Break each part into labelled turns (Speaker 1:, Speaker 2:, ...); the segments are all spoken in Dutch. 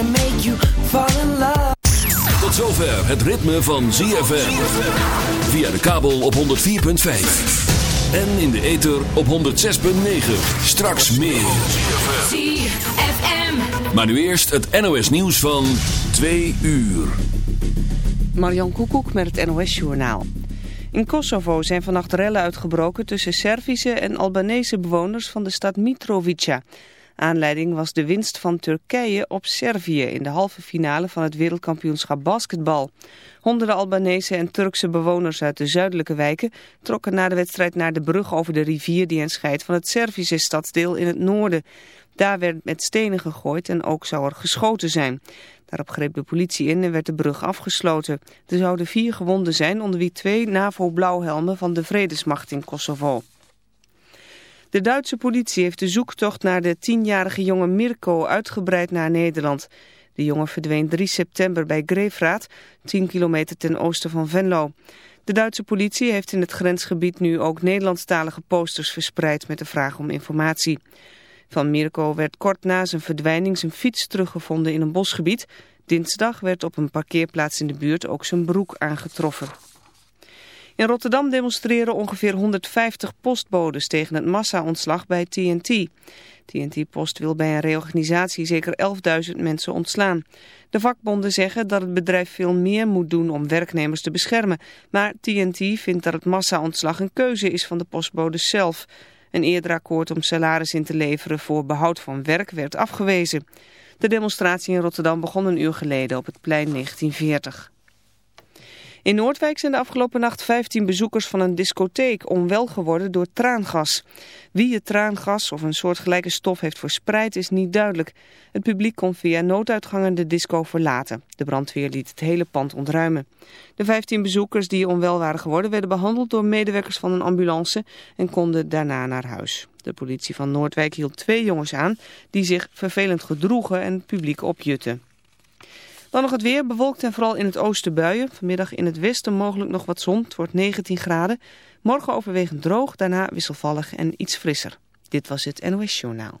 Speaker 1: to make you fall in love.
Speaker 2: Tot zover het ritme van ZFM. Via de kabel op 104.5. En in de ether op 106.9. Straks meer.
Speaker 3: ZFM.
Speaker 2: Maar nu eerst het NOS nieuws van 2 uur.
Speaker 4: Marjan Koekoek met het NOS-journaal. In Kosovo zijn vannacht rellen uitgebroken tussen Servische en Albanese bewoners van de stad Mitrovica. Aanleiding was de winst van Turkije op Servië in de halve finale van het wereldkampioenschap basketbal. Honderden Albanese en Turkse bewoners uit de zuidelijke wijken trokken na de wedstrijd naar de brug over de rivier die hen scheidt van het Servische stadsdeel in het noorden. Daar werd met stenen gegooid en ook zou er geschoten zijn. Daarop greep de politie in en werd de brug afgesloten. Er zouden vier gewonden zijn, onder wie twee NAVO-blauwhelmen van de vredesmacht in Kosovo. De Duitse politie heeft de zoektocht naar de tienjarige jongen Mirko uitgebreid naar Nederland. De jongen verdween 3 september bij Greefraad, 10 kilometer ten oosten van Venlo. De Duitse politie heeft in het grensgebied nu ook Nederlandstalige posters verspreid met de vraag om informatie. Van Mirko werd kort na zijn verdwijning zijn fiets teruggevonden in een bosgebied. Dinsdag werd op een parkeerplaats in de buurt ook zijn broek aangetroffen. In Rotterdam demonstreren ongeveer 150 postbodes tegen het massa-ontslag bij TNT. TNT Post wil bij een reorganisatie zeker 11.000 mensen ontslaan. De vakbonden zeggen dat het bedrijf veel meer moet doen om werknemers te beschermen. Maar TNT vindt dat het massa-ontslag een keuze is van de postbodes zelf. Een eerder akkoord om salaris in te leveren voor behoud van werk werd afgewezen. De demonstratie in Rotterdam begon een uur geleden op het plein 1940. In Noordwijk zijn de afgelopen nacht 15 bezoekers van een discotheek onwel geworden door traangas. Wie het traangas of een soortgelijke stof heeft verspreid is niet duidelijk. Het publiek kon via nooduitgangen de disco verlaten. De brandweer liet het hele pand ontruimen. De 15 bezoekers die onwel waren geworden werden behandeld door medewerkers van een ambulance en konden daarna naar huis. De politie van Noordwijk hield twee jongens aan die zich vervelend gedroegen en het publiek opjutten. Dan nog het weer, bewolkt en vooral in het oosten buien. Vanmiddag in het westen mogelijk nog wat zon. Het wordt 19 graden. Morgen overwegend droog, daarna wisselvallig en iets frisser. Dit was het NOS Journaal.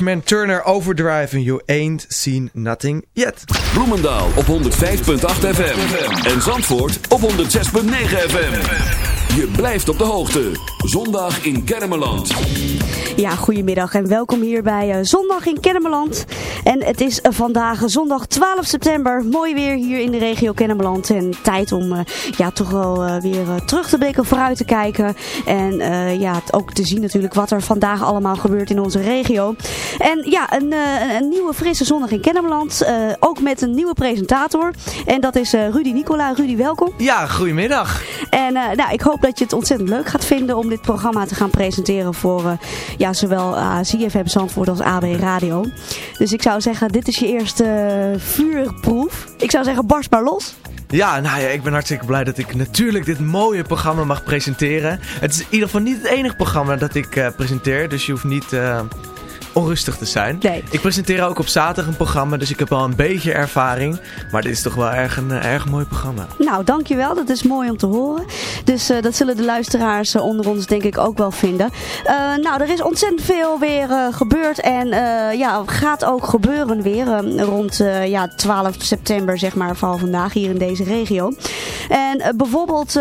Speaker 5: Batchman Turner Overdrive and You Ain't Seen Nothing Yet.
Speaker 6: Bloemendaal op 105.8 FM. En Zandvoort op 106.9 FM. Je blijft op de hoogte. Zondag in Kennemerland.
Speaker 7: Ja, goedemiddag en welkom hier bij eh, Zondag in Kennemerland. En het is eh, vandaag zondag 12 september. Mooi weer hier in de regio Kennemerland. En tijd om eh, ja, toch wel eh, weer eh, terug te blikken, vooruit te kijken. En eh, ja, het ook te zien natuurlijk wat er vandaag allemaal gebeurt in onze regio. En ja, een, eh, een nieuwe frisse zondag in Kennemerland. eh, ook met een nieuwe presentator. En dat is eh, Rudy Nicola. Rudy, welkom.
Speaker 5: Ja, goedemiddag.
Speaker 7: En eh, nou, ik hoop dat je het ontzettend leuk gaat vinden om dit programma te gaan presenteren voor eh, ja, zowel uh, ZFM Zandvoort als AB Radio. Dus ik zou zeggen, dit is je eerste eh, vuurproef. Ik zou zeggen, barst maar los.
Speaker 5: Ja, nou ja, ik ben hartstikke blij dat ik natuurlijk dit mooie programma mag presenteren. Het is in ieder geval niet het enige programma dat ik eh, presenteer, dus je hoeft niet eh, onrustig te zijn.
Speaker 7: Nee.
Speaker 5: Ik presenteer ook op zaterdag een programma, dus ik heb al een beetje ervaring. Maar dit is toch wel erg een eh, erg mooi programma.
Speaker 7: Nou, dankjewel. Dat is mooi om te horen. Dus eh, dat zullen de luisteraars eh, onder ons denk ik ook wel vinden. Nou, er is ontzettend veel weer gebeurd. En ja, gaat ook gebeuren weer rond ja, 12 september, zeg maar, vooral vandaag hier in deze regio. En bijvoorbeeld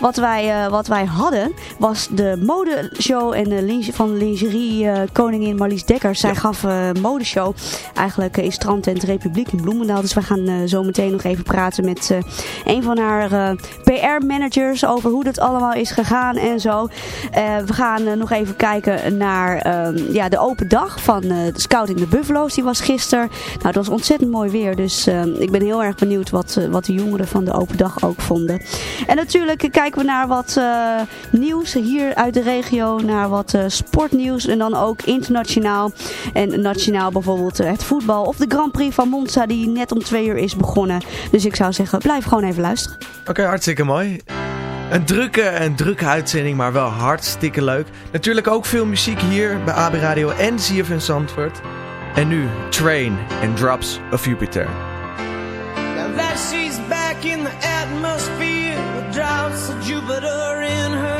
Speaker 7: wat, wij, wat wij hadden, was de modeshow en de linge- van lingerie koningin Marlies Dekker. Zij gaf eh, een modeshow eigenlijk eh, in Strandtent Republiek in Bloemendaal. Dus wij gaan eh, zo meteen nog even praten met eh, een van haar eh, PR-managers over hoe dat allemaal is gegaan en zo. Eh, we gaan eh, nog even kijken naar ehm, ja, de open dag van eh, de Scouting de Buffalo's. Die was gisteren. Nou, het was ontzettend mooi weer. Dus eh, ik ben heel erg benieuwd wat, eh, wat de jongeren van de open dag ook vonden. En natuurlijk eh, kijken we naar wat eh, nieuws hier uit de regio. Naar wat eh, sportnieuws. En dan ook internationaal. En nationaal bijvoorbeeld eh, het voetbal. Of de Grand Prix van Monza die net om twee uur is begonnen. Dus ik zou zeggen, blijf gewoon even luisteren.
Speaker 5: Oké, hartstikke mooi. Een drukke en drukke uitzending, maar wel hartstikke leuk. Natuurlijk ook veel muziek hier bij AB Radio en ZFM Zandvoort. En nu Train and Drops of Jupiter.
Speaker 8: Now that she's back in the atmosphere with drops of Jupiter in her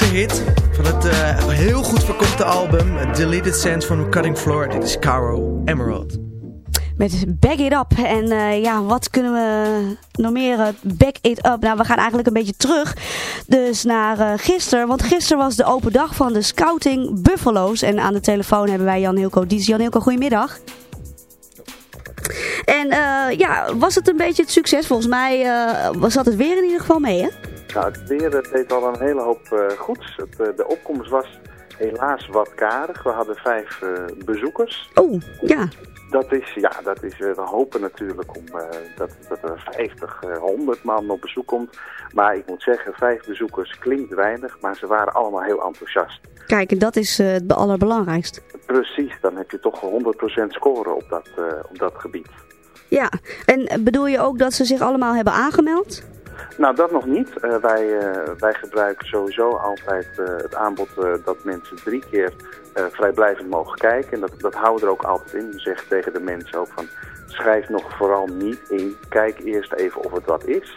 Speaker 5: Eerste hit van het eh, heel goed verkochte album Deleted Sands van Cutting Floor. Dit is Caro Emerald.
Speaker 7: Met Back It Up. En eh, ja, wat kunnen we nog meer? eh, back It Up. Nou, we gaan eigenlijk een beetje terug. Dus naar eh gisteren. Want gisteren was de open dag van de Scouting Buffalo's. En aan de telefoon hebben wij Jan Hilco Dies. Jan Hilco, goedemiddag. En ja, was het een beetje het succes? Volgens mij was dat het weer in ieder geval mee, hè?
Speaker 9: Nou, het weer deed al een hele hoop eh, goeds. Het, eh, de opkomst was helaas wat karig. We hadden vijf eh, bezoekers.
Speaker 7: Oh, ja.
Speaker 9: Dat is, ja, dat is, we hopen natuurlijk om, dat, dat er 50, eh, 100 man op bezoek komt. Maar ik moet zeggen, vijf bezoekers klinkt weinig, maar ze waren allemaal heel enthousiast.
Speaker 7: Kijk, en dat is het allerbelangrijkst.
Speaker 9: Precies, dan heb je toch 100% scoren op dat, op dat gebied.
Speaker 7: Ja, en bedoel je ook dat ze zich allemaal hebben aangemeld?
Speaker 9: Nou, dat nog niet. Eh, wij, eh, wij gebruiken sowieso altijd eh, het aanbod dat mensen drie keer vrijblijvend mogen kijken. En dat, dat houden we er ook altijd in. We zeggen tegen de mensen ook van, schrijf nog vooral niet in. Kijk eerst even of het wat is.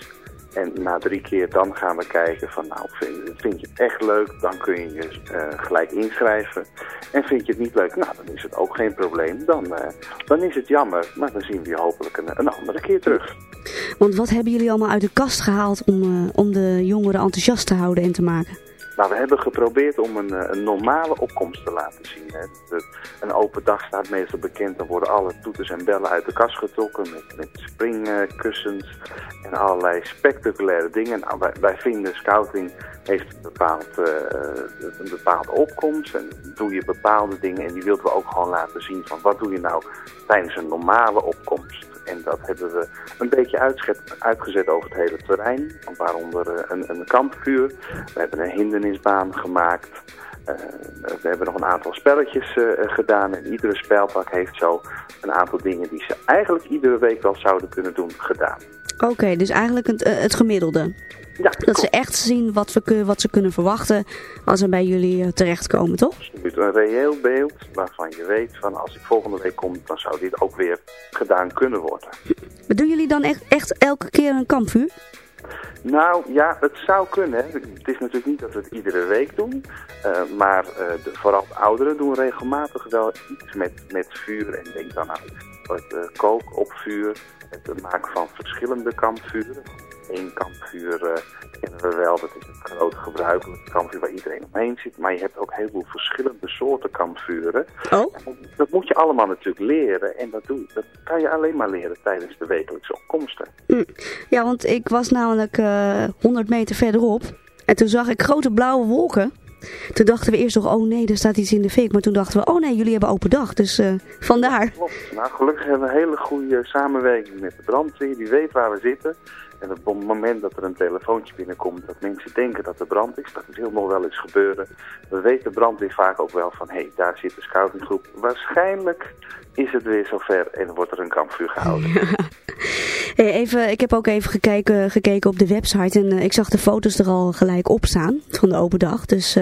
Speaker 9: En na drie keer dan gaan we kijken van nou, vind, je het echt leuk? Dan kun je je eh, gelijk inschrijven. En vind je het niet leuk? Nou, dan is het ook geen probleem. Dan, eh, dan is het jammer, maar dan zien we je hopelijk een, een andere keer terug.
Speaker 7: Want wat hebben jullie allemaal uit de kast gehaald om, eh, om de jongeren enthousiast te houden en te maken?
Speaker 9: We hebben geprobeerd om een, eh, een normale opkomst te laten zien. Hè. Een open dag staat meestal bekend. Dan worden alle toeters en bellen uit de kast getrokken met, met springkussens en allerlei spectaculaire dingen. Nou, wij, vinden scouting heeft een, eh, een bepaalde opkomst en doe je bepaalde dingen. En die wilden we ook gewoon laten zien van wat doe je nou tijdens een normale opkomst. En dat hebben we een beetje uitzet, uitgezet over het hele terrein. Waaronder eh, een, een kampvuur. We hebben een hindernisbaan gemaakt. Eh, we hebben nog een aantal spelletjes eh, gedaan. En iedere spelpak heeft zo een aantal dingen die ze eigenlijk iedere week wel zouden kunnen doen gedaan.
Speaker 7: Oké, dus eigenlijk het, eh, het gemiddelde.
Speaker 9: Ja,
Speaker 7: dat ze echt zien wat, we, wat ze kunnen verwachten als ze bij jullie terechtkomen, toch?
Speaker 9: Hebt een reëel beeld waarvan je weet van als ik volgende week kom, dan zou dit ook weer gedaan kunnen worden.
Speaker 7: Maar doen jullie dan echt, echt elke keer een kampvuur?
Speaker 9: Nou ja, het zou kunnen. Het is natuurlijk niet dat we het iedere week doen. eh, maar eh, de, vooral de ouderen doen regelmatig wel iets met, met vuur. En denk dan aan het eh, kook op vuur. Het maken van verschillende kampvuren. Eén kampvuur eh, kennen we wel. Dat is een groot gebruikelijk kampvuur waar iedereen omheen zit. Maar je hebt ook heel veel verschillende soorten kampvuren.
Speaker 7: Oh?
Speaker 9: Dat moet je allemaal natuurlijk leren. En dat, doe, dat kan je alleen maar leren tijdens de wekelijkse opkomsten.
Speaker 7: Hm. Ja, want ik was namelijk eh 100 meter verderop. En toen zag ik grote blauwe wolken. Toen dachten we eerst nog, oh nee, er staat iets in de fik. Maar toen dachten we, oh nee, jullie hebben open dag. Dus eh, vandaar.
Speaker 9: Klopt. Nou, gelukkig hebben we een hele goede samenwerking met de brandweer. Die weet waar we zitten. En op het moment dat er een telefoontje binnenkomt dat mensen denken dat er brand is, dat wil nog wel eens gebeuren. We weten brandweer vaak ook wel van, hé, hey, daar zit de scoutinggroep. Waarschijnlijk is het weer zover en wordt er een kampvuur gehouden.
Speaker 7: Hey, even, ik heb ook even gekeken, gekeken op de website. En eh, ik zag de foto's er al gelijk op staan van de open dag. Dus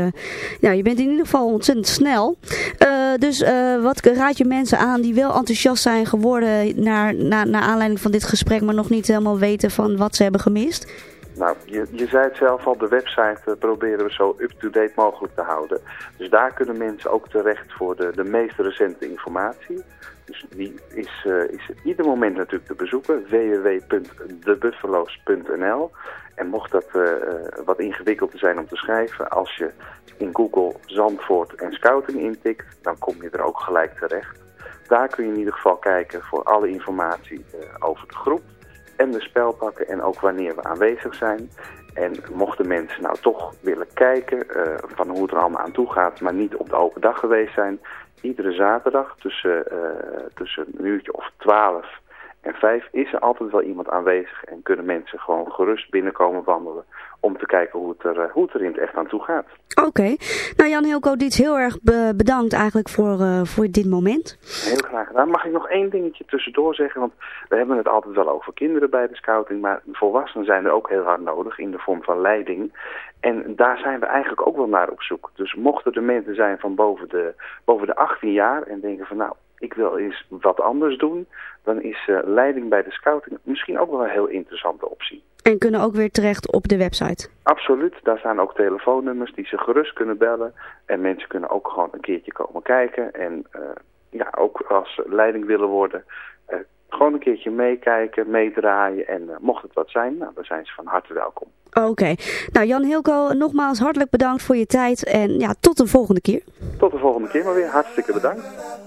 Speaker 7: ja, je bent in ieder geval ontzettend snel. Eh, dus wat raad je mensen aan die wel enthousiast zijn geworden naar, naar, naar aanleiding van dit gesprek, maar nog niet helemaal weten van wat ze hebben gemist?
Speaker 9: Nou, je, je zei het zelf al, de website proberen we zo up-to-date mogelijk te houden. Dus daar kunnen mensen ook terecht voor de, de meest recente informatie. Dus die is, eh, is ieder moment natuurlijk te bezoeken, www.debuffalo's.nl. En mocht dat eh, eh, wat ingewikkeld zijn om te schrijven, als je in Google Zandvoort en Scouting intikt, dan kom je er ook gelijk terecht. Daar kun je in ieder geval kijken voor alle informatie over de groep en de spelpakken en ook wanneer we aanwezig zijn. En mochten mensen nou toch willen kijken van hoe het er allemaal aan toe gaat, maar niet op de open dag geweest zijn, iedere zaterdag tussen, eh, tussen een uurtje of twaalf en vijf is er altijd wel iemand aanwezig en kunnen mensen gewoon gerust binnenkomen wandelen om te kijken hoe het er, eh, hoe het er in het echt aan toe gaat.
Speaker 7: Oké. Nou Jan Hilco Diets, heel erg be- bedankt eigenlijk voor, eh, voor dit moment.
Speaker 9: Heel graag gedaan. Mag ik nog één dingetje tussendoor zeggen? Want we hebben het altijd wel over kinderen bij de scouting, maar volwassenen zijn er ook heel hard nodig in de vorm van leiding. En daar zijn we eigenlijk ook wel naar op zoek. Dus mochten er mensen zijn van boven de, boven de 18 jaar en denken van nou, ik wil eens wat anders doen, dan is eh, leiding bij de scouting misschien ook wel een heel interessante optie.
Speaker 7: En kunnen ook weer terecht op de website.
Speaker 9: Absoluut, daar staan ook telefoonnummers die ze gerust kunnen bellen. En mensen kunnen ook gewoon een keertje komen kijken. En eh, ja, ook als ze leiding willen worden, eh, gewoon een keertje meekijken, meedraaien. En eh, mocht het wat zijn, nou, dan zijn ze van harte welkom.
Speaker 7: Oké. Nou Jan Hilco, nogmaals hartelijk bedankt voor je tijd. En ja, tot de volgende keer.
Speaker 9: Tot de volgende keer maar weer. Hartstikke bedankt.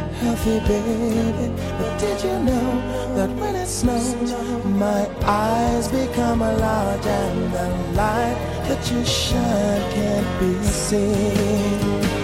Speaker 10: Healthy baby, but did you know that when it snows, my eyes become a large and the light that you shine can't be seen.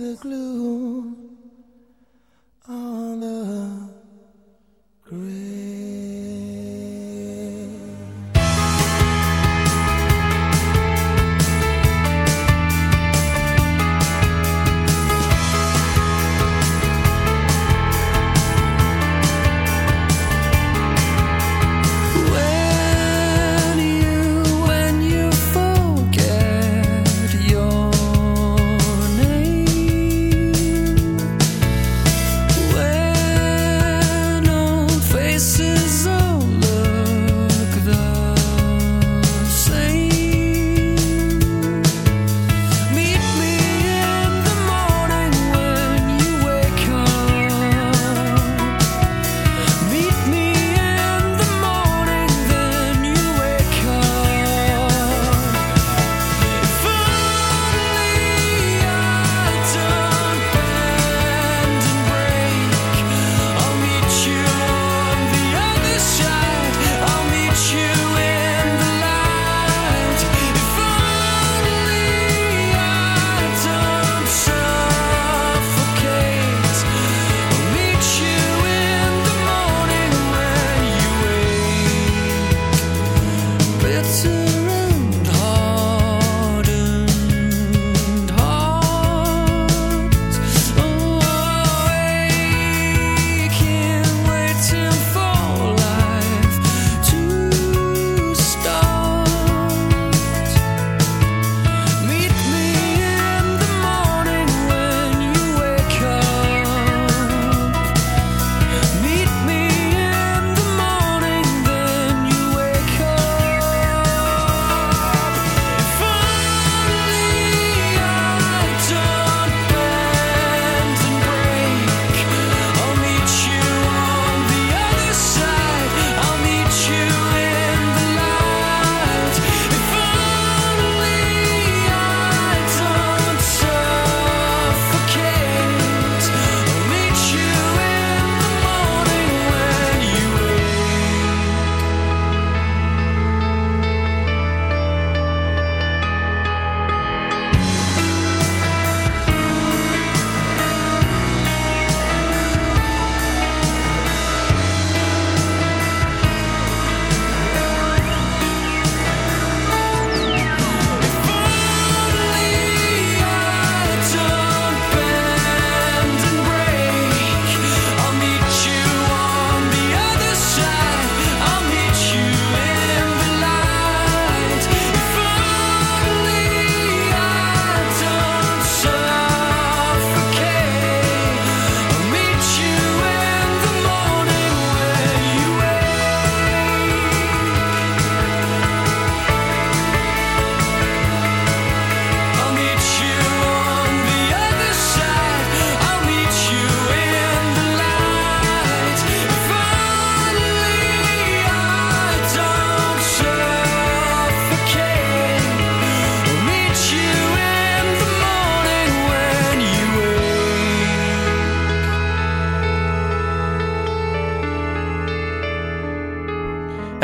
Speaker 10: the
Speaker 11: glue.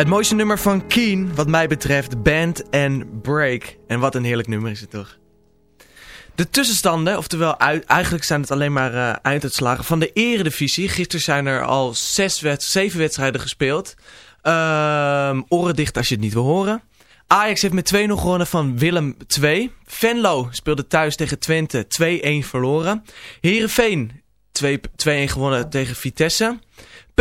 Speaker 12: Het mooiste nummer van Keen, wat mij betreft, Band and Break. En wat een heerlijk nummer is het toch. De tussenstanden, oftewel eigenlijk zijn het alleen maar eh, einduitslagen van de eredivisie. Gisteren zijn er al zes zeven wedstrijden gespeeld. Ehm, oren dicht als je het niet wil horen. Ajax heeft met 2-0 gewonnen van Willem 2. Venlo speelde thuis tegen Twente 2-1 verloren. Heerenveen 2 2-1 gewonnen tegen Vitesse.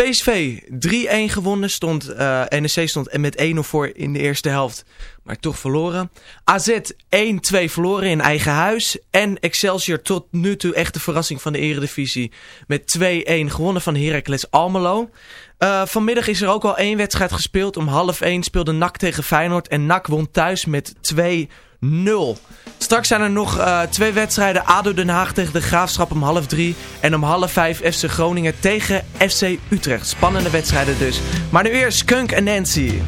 Speaker 12: PSV 3-1 gewonnen, stond, eh NEC stond met 1-0 voor in de eerste helft, maar toch verloren. AZ 1-2 verloren in eigen huis. En Excelsior tot nu toe echt de verrassing van de eredivisie met 2-1 gewonnen van Heracles Almelo. Eh, vanmiddag is er ook al één wedstrijd gespeeld. Om half 1 speelde NAC tegen Feyenoord en NAC won thuis met 2-0. Straks zijn er nog eh, twee wedstrijden. ADO Den Haag tegen de Graafschap om half 3. En om half 5 FC Groningen tegen FC Utrecht. Spannende wedstrijden dus. Maar nu eerst Skunk en Nancy.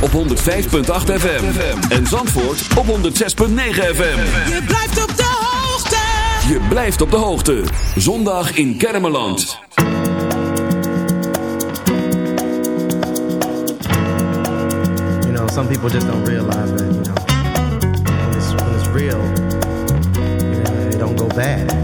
Speaker 2: Op 105.8 FM. En Zandvoort op 106.9 FM.
Speaker 13: Je blijft op de hoogte.
Speaker 2: Je blijft op de hoogte. Zondag in Kermeland.
Speaker 8: You know, some people just don't realize that, you know, when it's, when it's real, you know, it don't go bad.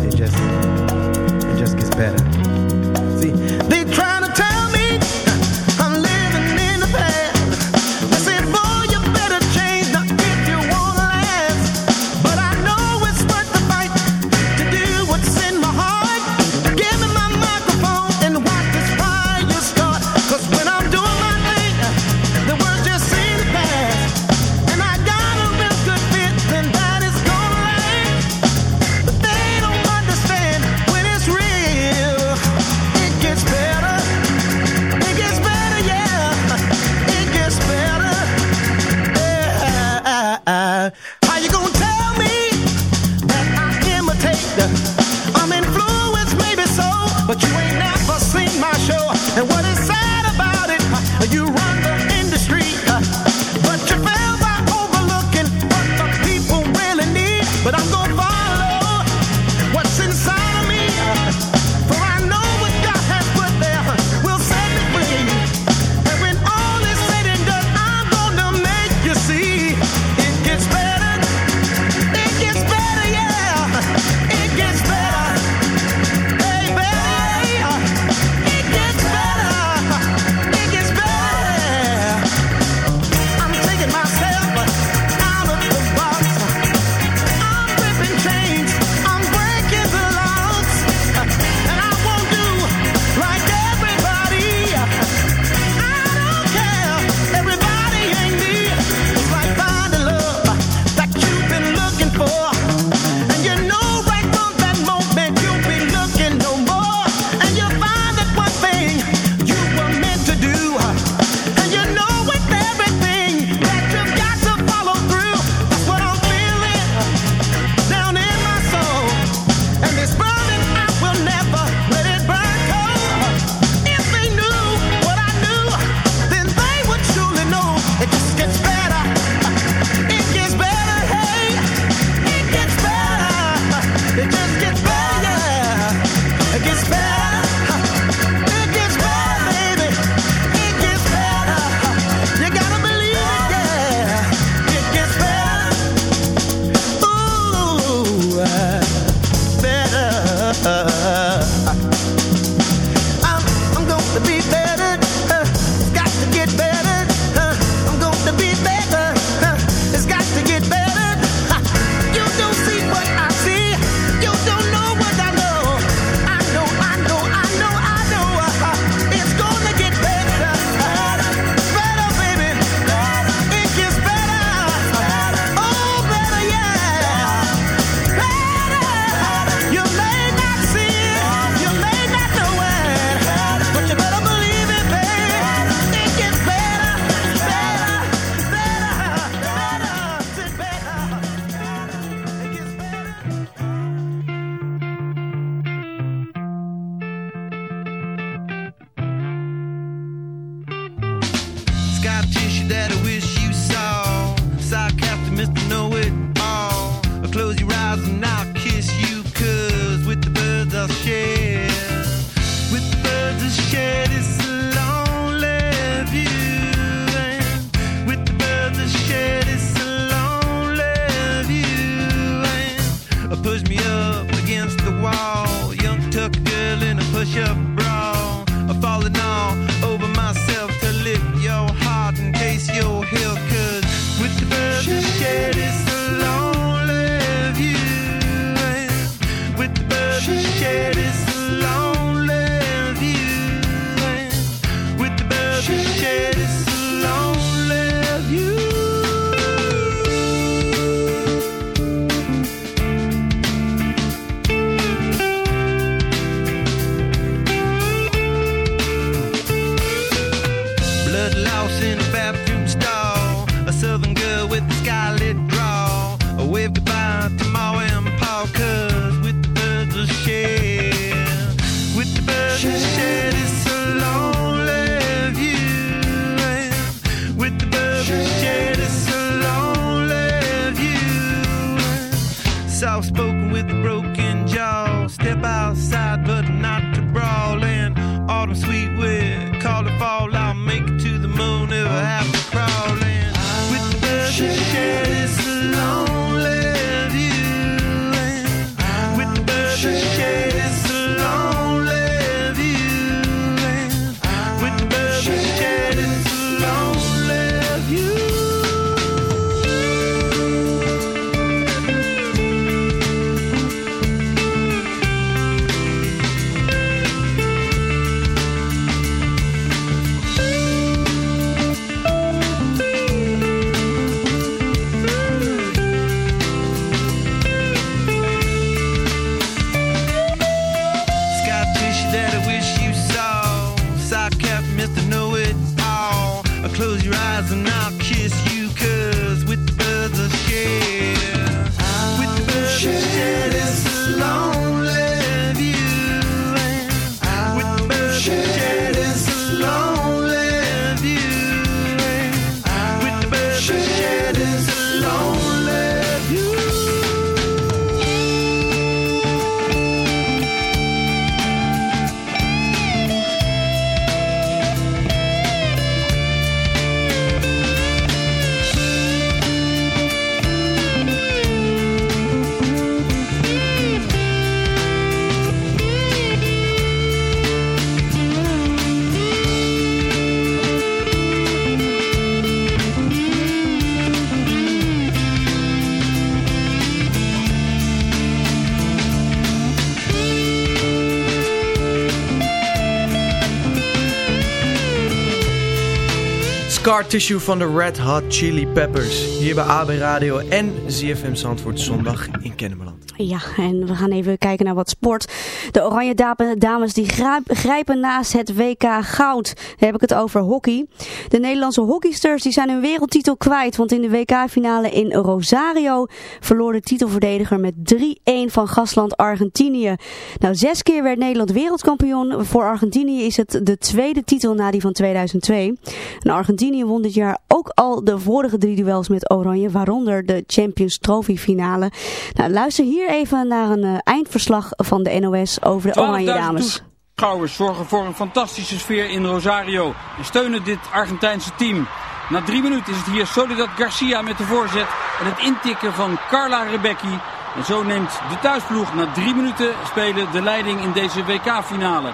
Speaker 5: Scar Tissue van de Red Hot Chili Peppers. Hier bij AB Radio en ZFM Zandvoort zondag in Kennemerland.
Speaker 7: Ja, en we gaan even kijken naar wat sport. De Oranje Dame- Dames die grijp- grijpen naast het WK Goud. Daar heb ik het over hockey. De Nederlandse hockeysters die zijn hun wereldtitel kwijt. Want in de WK-finale in Rosario verloor de titelverdediger met 3-1 van gastland Argentinië. Nou, zes keer werd Nederland wereldkampioen. Voor Argentinië is het de tweede titel na die van 2002. En Argentinië won dit jaar ook al de vorige drie duels met Oranje. Waaronder de Champions Trophy finale. Nou, luister hier even naar een eh, eindverslag van de NOS over de Oranje
Speaker 14: 12.000
Speaker 7: Dames.
Speaker 14: toeschouwers zorgen voor een fantastische sfeer in Rosario en steunen dit Argentijnse team. Na drie minuten is het hier Soledad Garcia met de voorzet en het intikken van Carla Rebecki. En zo neemt de thuisploeg na drie minuten spelen de leiding in deze WK-finale.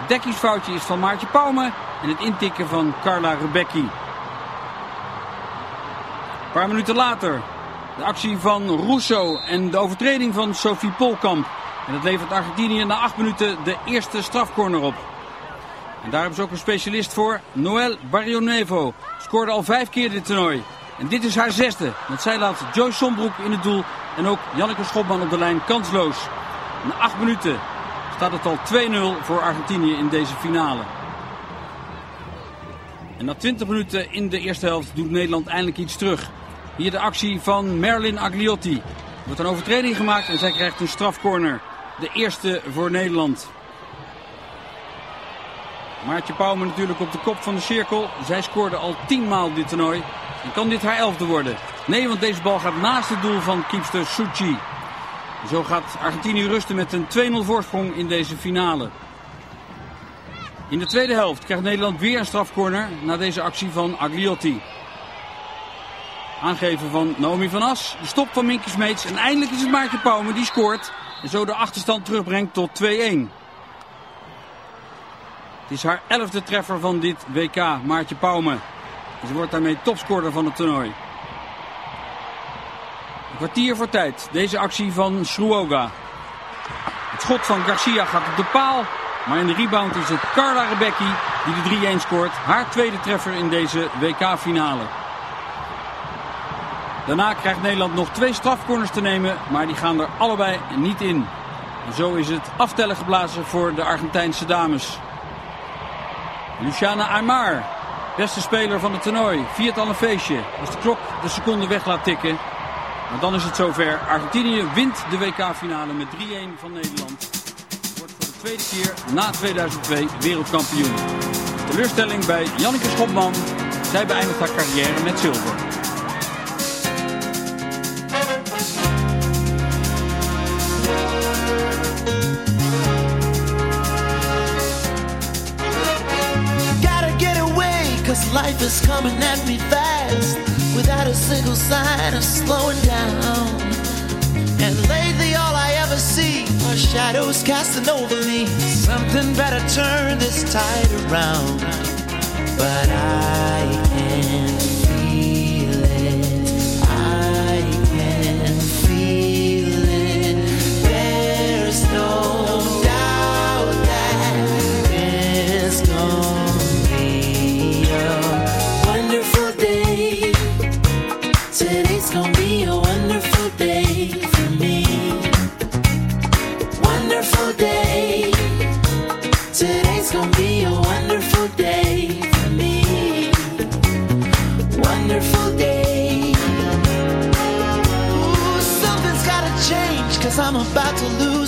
Speaker 14: Het dekkingsfoutje is van Maartje Pauwme en het intikken van Carla Rebecki. Een paar minuten later de actie van Russo en de overtreding van Sophie Polkamp. En dat levert Argentinië na acht minuten de eerste strafcorner op. En daar hebben ze ook een specialist voor. Noël Barrionevo scoorde al vijf keer dit toernooi. En dit is haar zesde. Want zij laat Joyce Sombroek in het doel. En ook Janneke Schopman op de lijn kansloos. Na acht minuten staat het al 2-0 voor Argentinië in deze finale. En na 20 minuten in de eerste helft doet Nederland eindelijk iets terug. Hier de actie van Merlin Agliotti. Er wordt een overtreding gemaakt en zij krijgt een strafcorner. De eerste voor Nederland. Maartje Pauwme natuurlijk op de kop van de cirkel. Zij scoorde al tienmaal dit toernooi. En kan dit haar elfde worden? Nee, want deze bal gaat naast het doel van keepster Suchi. Zo gaat Argentinië rusten met een 2-0 voorsprong in deze finale. In de tweede helft krijgt Nederland weer een strafcorner na deze actie van Agliotti. Aangeven van Naomi van As. De stop van Minke Smeets. En eindelijk is het Maartje Pauwme die scoort. En zo de achterstand terugbrengt tot 2-1. Het is haar elfde treffer van dit WK, Maartje Pauwme. Ze wordt daarmee topscorer van het toernooi. Een kwartier voor tijd. Deze actie van Schruoga. Het schot van Garcia gaat op de paal. Maar in de rebound is het Carla Rebecki die de 3-1 scoort. Haar tweede treffer in deze WK-finale. Daarna krijgt Nederland nog twee strafcorners te nemen, maar die gaan er allebei niet in. Zo is het aftellen geblazen voor de Argentijnse dames. Luciana Aymar, beste speler van het toernooi, viert al een feestje. Als de klok de seconde weg laat tikken. Maar dan is het zover. Argentinië wint de WK-finale met 3-1 van Nederland. Wordt voor de tweede keer na 2002 wereldkampioen. Teleurstelling bij Janneke Schopman. Zij beëindigt haar carrière met zilver.
Speaker 1: Life is coming at me fast without a single sign of slowing down. And lately, all I ever see are shadows casting over me. Something better turn this tide around. But I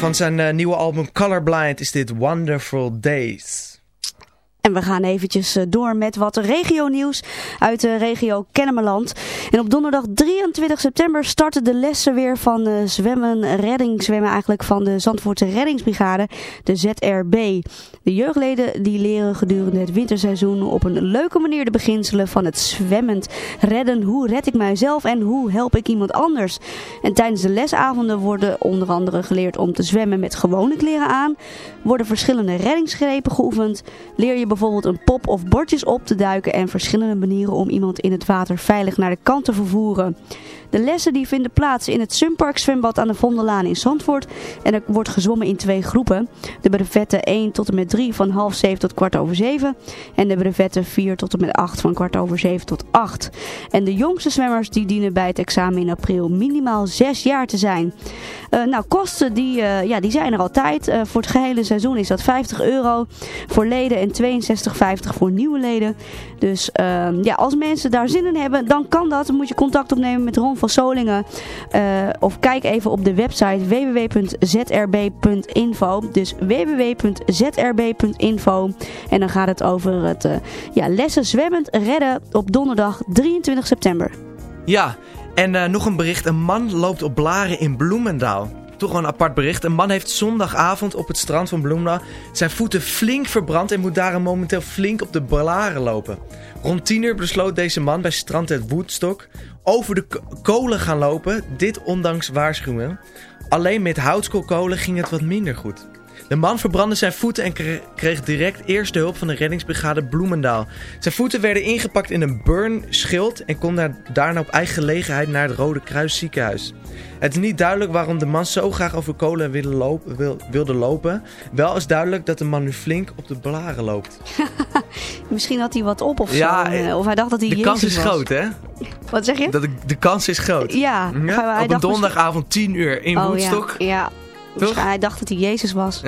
Speaker 5: Van zijn eh, nieuwe album Colorblind is dit Wonderful Days.
Speaker 7: En we gaan eventjes eh, door met wat regionieuws uit de regio Kennemerland. En op donderdag 23 september starten de lessen weer van eh, zwemmen, reddingszwemmen eigenlijk van de Zandvoortse reddingsbrigade, de ZRB. De jeugdleden die leren gedurende het winterseizoen op een leuke manier de beginselen van het zwemmend redden. Hoe red ik mijzelf en hoe help ik iemand anders? En tijdens de lesavonden worden onder andere geleerd om te zwemmen met gewone kleren aan. Worden verschillende reddingsgrepen geoefend. Leer je bijvoorbeeld een pop of bordjes op te duiken en verschillende manieren om iemand in het water veilig naar de kant te vervoeren. De lessen die vinden plaats in het Sunpark zwembad aan de Vondellaan in Zandvoort. En er wordt gezwommen in twee groepen. De brevetten 1 tot en met 3 van half 7 tot kwart over 7. En de brevetten 4 tot en met 8 van kwart over 7 tot 8. En de jongste zwemmers die dienen bij het examen in april minimaal 6 jaar te zijn. Eh, nou, kosten die, eh, ja, die zijn er altijd. Eh, voor het gehele seizoen is dat 50 euro voor leden en 62,50 voor nieuwe leden. Dus ehm, ja, als mensen daar zin in hebben, dan kan dat. Dan moet je contact opnemen met Ron van Solingen. Eh, of kijk even op de website www.zrb.info. Dus www.zrb.info. En dan gaat het over het eh, ja, lessen zwemmend redden op donderdag 23 september.
Speaker 5: Ja, en eh, nog een bericht. Een man loopt op blaren in Bloemendaal. Toch een apart bericht. Een man heeft zondagavond op het strand van Bloemendaal zijn voeten flink verbrand en moet daarom momenteel flink op de blaren lopen. Rond 10 uur besloot deze man bij strand het Woodstock over de kolen gaan lopen. Dit ondanks waarschuwingen. Alleen met houtskoolkolen ging het wat minder goed. De man verbrandde zijn voeten en kre- kreeg direct eerste hulp van de reddingsbrigade Bloemendaal. Zijn voeten werden ingepakt in een burn-schild en kon daar, daarna op eigen gelegenheid naar het Rode Kruis ziekenhuis. Het is niet duidelijk waarom de man zo graag over kolen wilde lopen, wil- wilde lopen. Wel is duidelijk dat de man nu flink op de blaren loopt.
Speaker 7: Misschien had hij wat op of
Speaker 5: Ja,
Speaker 7: zo.
Speaker 5: eh,
Speaker 7: Of hij dacht dat hij
Speaker 5: De
Speaker 7: Jezus
Speaker 5: kans is
Speaker 7: was.
Speaker 5: groot, hè?
Speaker 7: Wat zeg je?
Speaker 5: Dat de, de kans is groot.
Speaker 7: Ja,
Speaker 5: Op een donderdagavond 10 uur in
Speaker 7: Oh,
Speaker 5: Woodstock.
Speaker 7: Ja, ja. Waarschijnlijk- hij dacht dat hij Jezus was.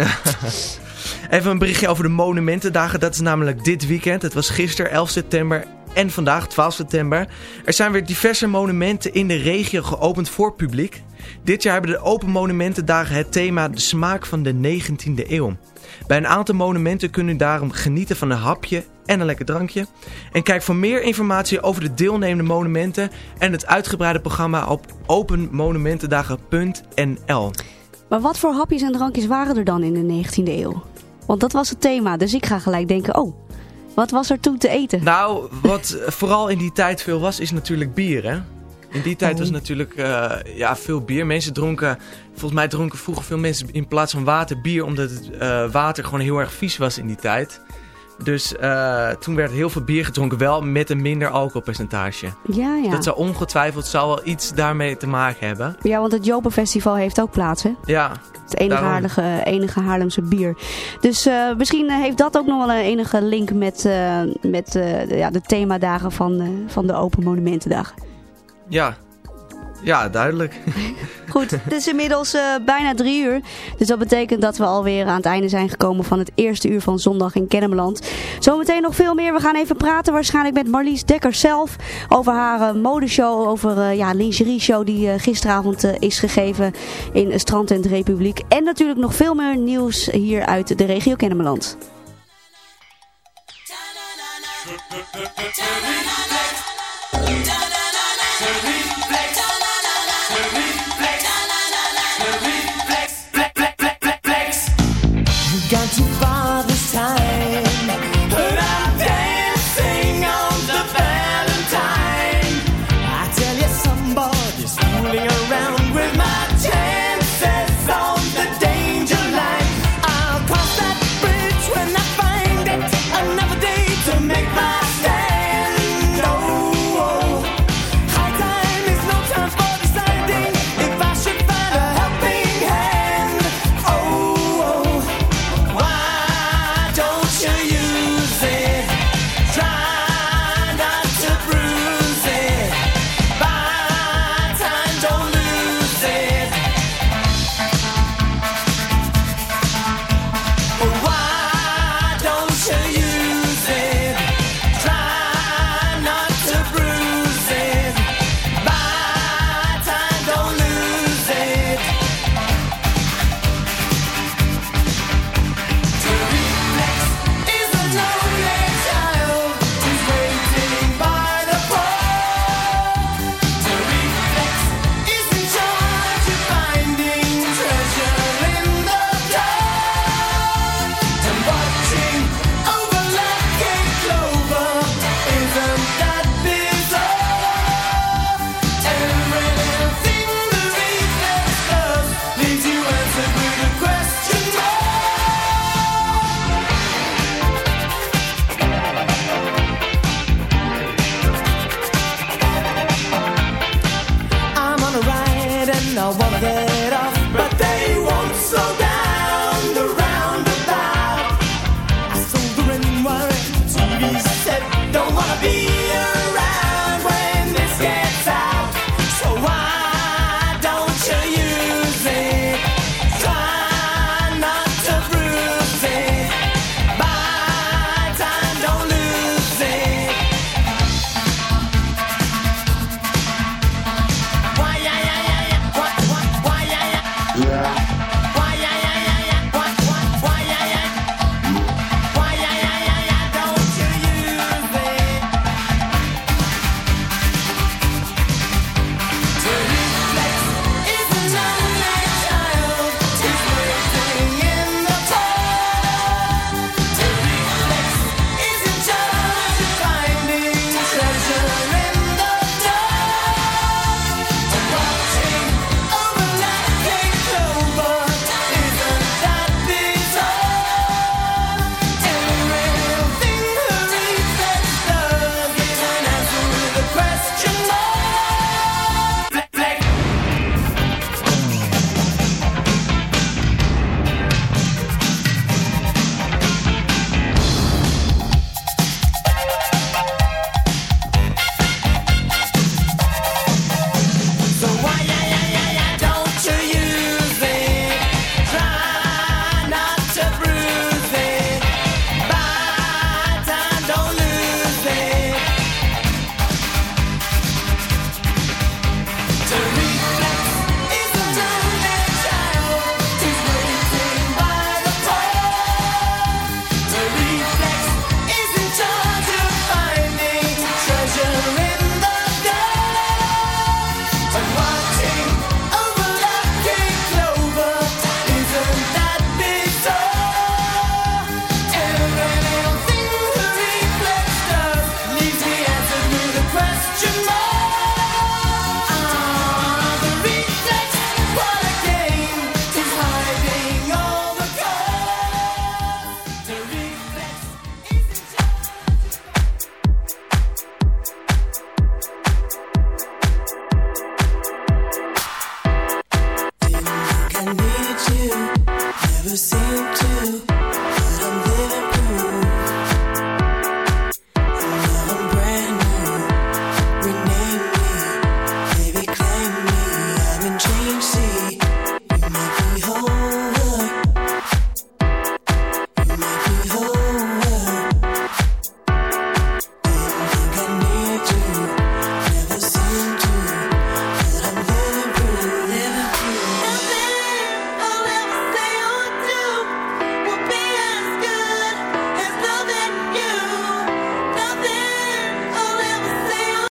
Speaker 5: Even een berichtje over de monumentendagen. Dat is namelijk dit weekend. Het was gisteren 11 september en vandaag 12 september. Er zijn weer diverse monumenten in de regio geopend voor publiek. Dit jaar hebben de Open Monumentendagen het thema de smaak van de 19e eeuw. Bij een aantal monumenten kun je daarom genieten van een hapje en een lekker drankje. En kijk voor meer informatie over de deelnemende monumenten en het uitgebreide programma op openmonumentendagen.nl.
Speaker 7: Maar wat voor hapjes en drankjes waren er dan in de 19e eeuw? Want dat was het thema, dus ik ga gelijk denken, oh, wat was er toen te eten?
Speaker 5: Nou, wat vooral in die tijd veel was, is natuurlijk bier, hè? In die tijd was natuurlijk eh, ja, veel bier. Mensen dronken, volgens mij dronken vroeger veel mensen in plaats van water bier, omdat het eh, water gewoon heel erg vies was in die tijd. Dus eh, toen werd heel veel bier gedronken, wel met een minder alcoholpercentage.
Speaker 7: Ja, ja.
Speaker 5: Dat zou ongetwijfeld zou wel iets daarmee te maken hebben.
Speaker 7: Ja, want het Jopenfestival heeft ook plaats, hè?
Speaker 5: Ja,
Speaker 7: Het enige,
Speaker 5: daarom.
Speaker 7: enige Haarlemse bier. Dus eh, misschien eh, heeft dat ook nog wel een enige link met, met de, ja, de themadagen van, van de Open Monumentendagen.
Speaker 5: Ja, ja duidelijk.
Speaker 7: Goed, het is inmiddels eh, bijna drie uur. Dus dat betekent dat we alweer aan het einde zijn gekomen van het eerste uur van zondag in Kennemerland. Zometeen nog veel meer. We gaan even praten waarschijnlijk met Marlies Dekker zelf over haar eh, modeshow, over eh ja, lingerie show die eh, gisteravond eh, is gegeven in Strand en de Republiek. En natuurlijk nog veel meer nieuws hier uit de regio Kennemerland.